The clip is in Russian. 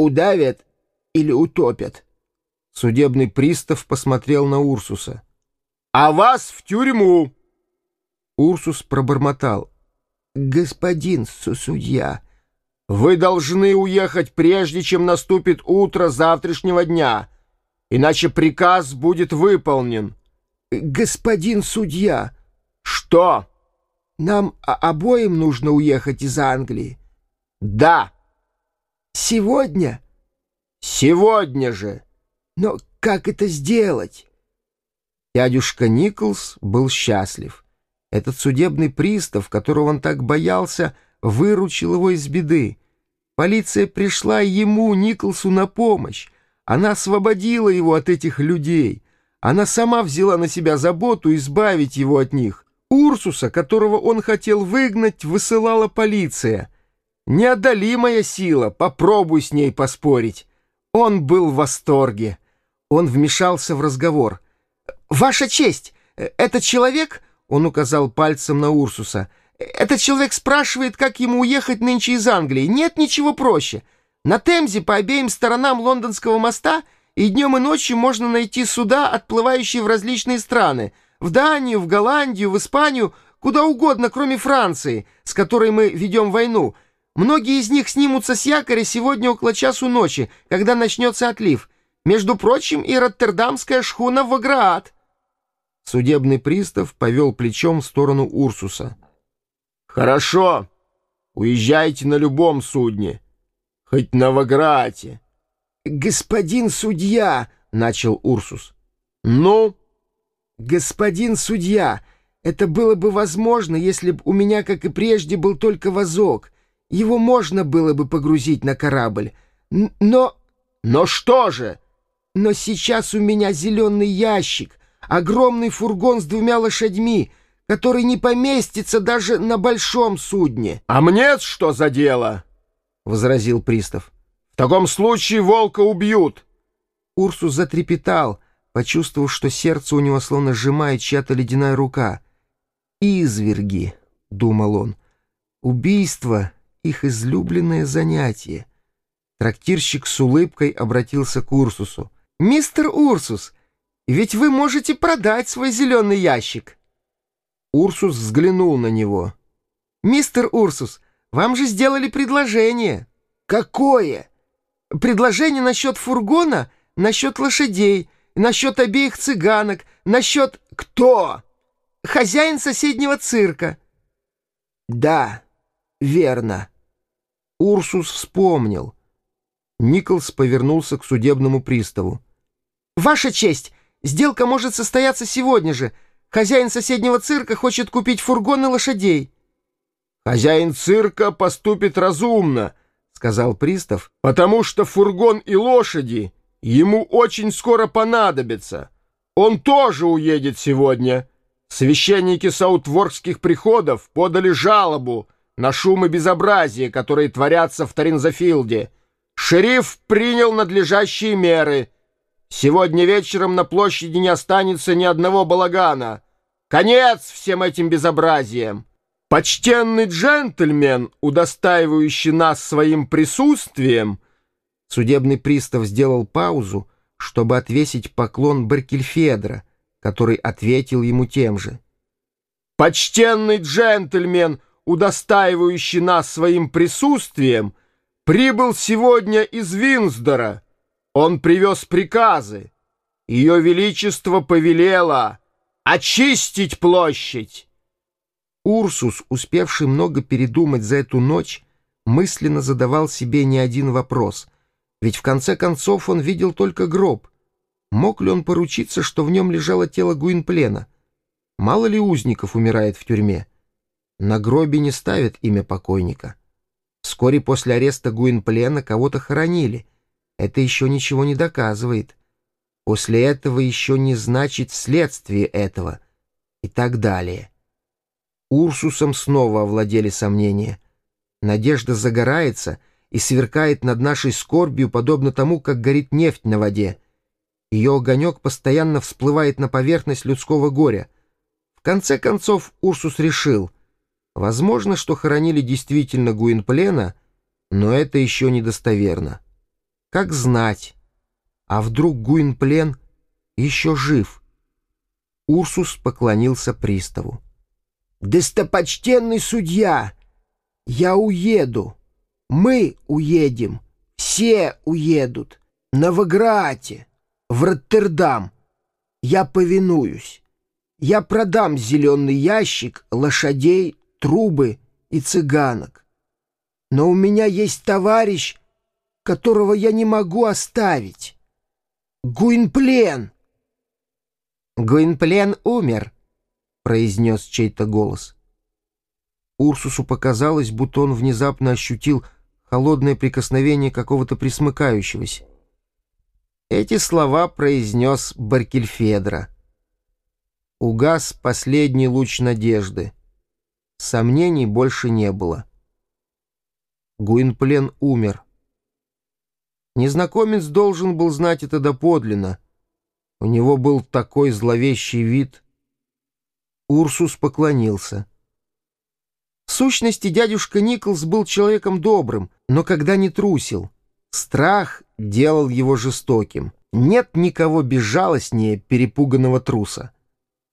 удавят или утопят?» Судебный пристав посмотрел на Урсуса. «А вас в тюрьму!» Урсус пробормотал. «Господин судья...» «Вы должны уехать, прежде чем наступит утро завтрашнего дня, иначе приказ будет выполнен». «Господин судья...» «Что?» «Нам обоим нужно уехать из Англии». «Да». «Сегодня?» «Сегодня же». «Но как это сделать?» Дядюшка Николс был счастлив. Этот судебный пристав, которого он так боялся, выручил его из беды. Полиция пришла ему, Николсу, на помощь. Она освободила его от этих людей. Она сама взяла на себя заботу избавить его от них. Урсуса, которого он хотел выгнать, высылала полиция. Неодолимая сила, попробуй с ней поспорить. Он был в восторге. Он вмешался в разговор. «Ваша честь, этот человек...» Он указал пальцем на Урсуса. «Этот человек спрашивает, как ему уехать нынче из Англии. Нет ничего проще. На Темзе по обеим сторонам Лондонского моста и днем и ночью можно найти суда, отплывающие в различные страны. В Данию, в Голландию, в Испанию, куда угодно, кроме Франции, с которой мы ведем войну. Многие из них снимутся с якоря сегодня около часу ночи, когда начнется отлив. Между прочим, и роттердамская шхуна «Ваграат». Судебный пристав повел плечом в сторону Урсуса. «Хорошо. Уезжайте на любом судне. Хоть на Ваграате». «Господин судья!» — начал Урсус. «Ну?» «Господин судья, это было бы возможно, если бы у меня, как и прежде, был только вазок. Его можно было бы погрузить на корабль. Но...» «Но что же?» «Но сейчас у меня зеленый ящик, огромный фургон с двумя лошадьми, который не поместится даже на большом судне. — А мне что за дело? — возразил пристав. — В таком случае волка убьют. Урсус затрепетал, почувствовав, что сердце у него словно сжимает чья-то ледяная рука. «Изверги», — думал он, — «убийство — их излюбленное занятие». Трактирщик с улыбкой обратился к Урсусу. «Мистер Урсус, ведь вы можете продать свой зеленый ящик». Урсус взглянул на него. «Мистер Урсус, вам же сделали предложение». «Какое?» «Предложение насчет фургона, насчет лошадей, насчет обеих цыганок, насчет...» «Кто?» «Хозяин соседнего цирка». «Да, верно». Урсус вспомнил. Николс повернулся к судебному приставу. «Ваша честь, Сделка может состояться сегодня же. Хозяин соседнего цирка хочет купить фургон и лошадей». «Хозяин цирка поступит разумно», — сказал пристав, «потому что фургон и лошади ему очень скоро понадобятся. Он тоже уедет сегодня. Священники саутворкских приходов подали жалобу на шум и безобразие, которые творятся в Таринзафилде. Шериф принял надлежащие меры — Сегодня вечером на площади не останется ни одного балагана. Конец всем этим безобразиям. Почтенный джентльмен, удостаивающий нас своим присутствием...» Судебный пристав сделал паузу, чтобы отвесить поклон Баркельфедра, который ответил ему тем же. «Почтенный джентльмен, удостаивающий нас своим присутствием, прибыл сегодня из Винсдора». Он привез приказы. Ее Величество повелело очистить площадь. Урсус, успевший много передумать за эту ночь, мысленно задавал себе не один вопрос. Ведь в конце концов он видел только гроб. Мог ли он поручиться, что в нем лежало тело Гуинплена? Мало ли узников умирает в тюрьме? На гробе не ставят имя покойника. Вскоре после ареста Гуинплена кого-то хоронили — это еще ничего не доказывает. После этого еще не значит вследствие этого. И так далее. Урсусом снова овладели сомнения. Надежда загорается и сверкает над нашей скорбью, подобно тому, как горит нефть на воде. Ее огонек постоянно всплывает на поверхность людского горя. В конце концов Урсус решил, возможно, что хоронили действительно Гуинплена, но это еще недостоверно. Как знать, а вдруг Гуинплен еще жив? Урсус поклонился приставу. «Достопочтенный судья, я уеду. Мы уедем. Все уедут. На Ваграате, в Роттердам. Я повинуюсь. Я продам зеленый ящик, лошадей, трубы и цыганок. Но у меня есть товарищ, которого я не могу оставить. Гуинплен!» «Гуинплен умер», — произнес чей-то голос. Урсусу показалось, будто он внезапно ощутил холодное прикосновение какого-то присмыкающегося. Эти слова произнес Баркельфедра. Угас последний луч надежды. Сомнений больше не было. Гуинплен умер. Незнакомец должен был знать это доподлинно. У него был такой зловещий вид. Урсус поклонился. В сущности, дядюшка Николс был человеком добрым, но когда не трусил. Страх делал его жестоким. Нет никого безжалостнее перепуганного труса.